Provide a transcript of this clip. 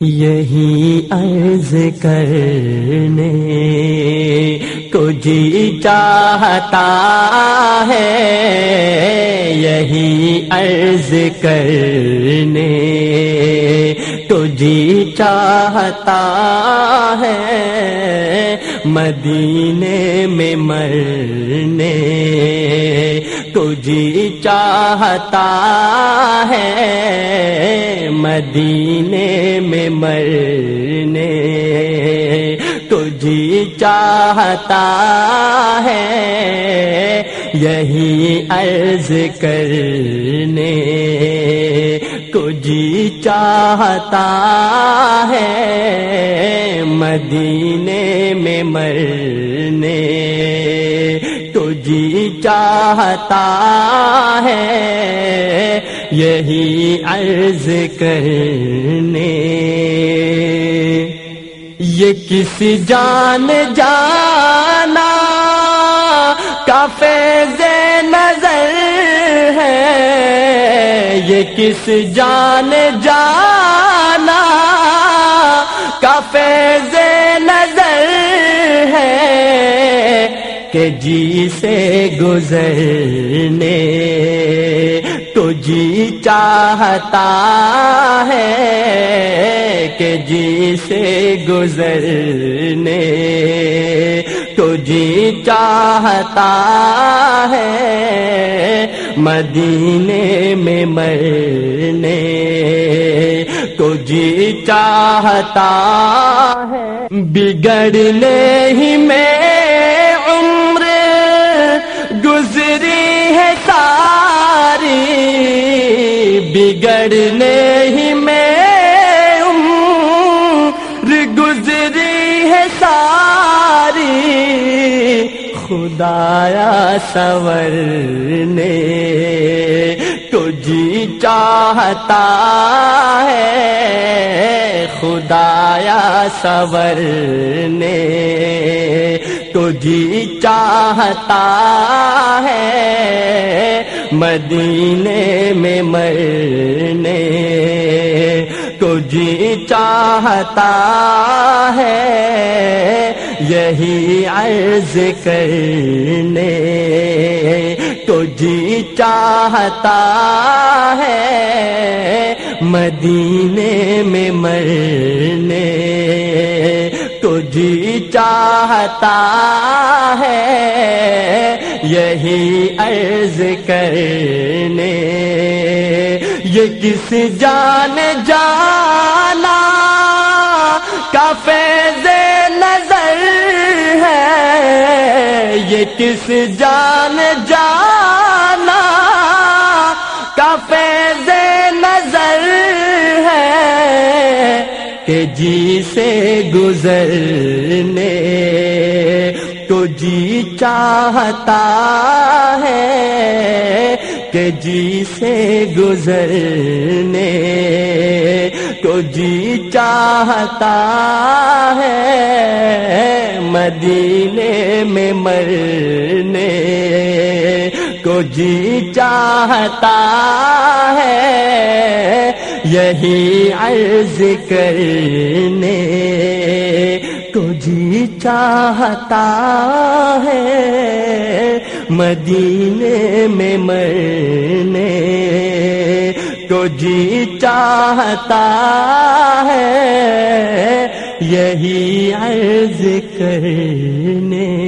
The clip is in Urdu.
یہی عرض کرنے کو جی چاہتا ہے۔ یہی عرض کرنے کو جی چاہتا ہے۔ مدینے میں مرنے کو جی چاہتا ہے۔ مدینے مرنے تجھی چاہتا ہے یہی عرض کرنے جی چاہتا ہے مدینے میں مرنے چاہتا ہے، یہی عرض کرنے۔ یہ کس جان جانا کا فیض نظر ہے۔ یہ کس جان جانا کا فیض کہ جی سے گزرنے تو جی چاہتا ہے کہ جی سے گزرنے تو جی چاہتا ہے مدینے میں مرنے تو جی چاہتا ہے بگڑنے ہی میں بگڑنے ہی میں عمر گزری ہے ساری۔ خدایا سورنے تجھی چاہتا ہے۔ خدایا سورنے تجھی چاہتا ہے۔ مدینے میں مرنے تجھی چاہتا ہے۔ یہی عرض کرنے تجھی چاہتا ہے۔ مدینے میں مرنے تجھی چاہتا ہے یہی عرض کرنے۔ یہ کس جان جانا کا فیض نظر ہے؟ یہ کس جان جانا جی سے گزرنے تو جی چاہتا ہے کہ جی سے گزرنے تو جی چاہتا ہے مدینے میں مرنے کو جی چاہتا ہے، یہی عرض کرنے کو جی چاہتا ہے۔ مدینے میں مرنے کو جی چاہتا ہے، یہی عرض کرنے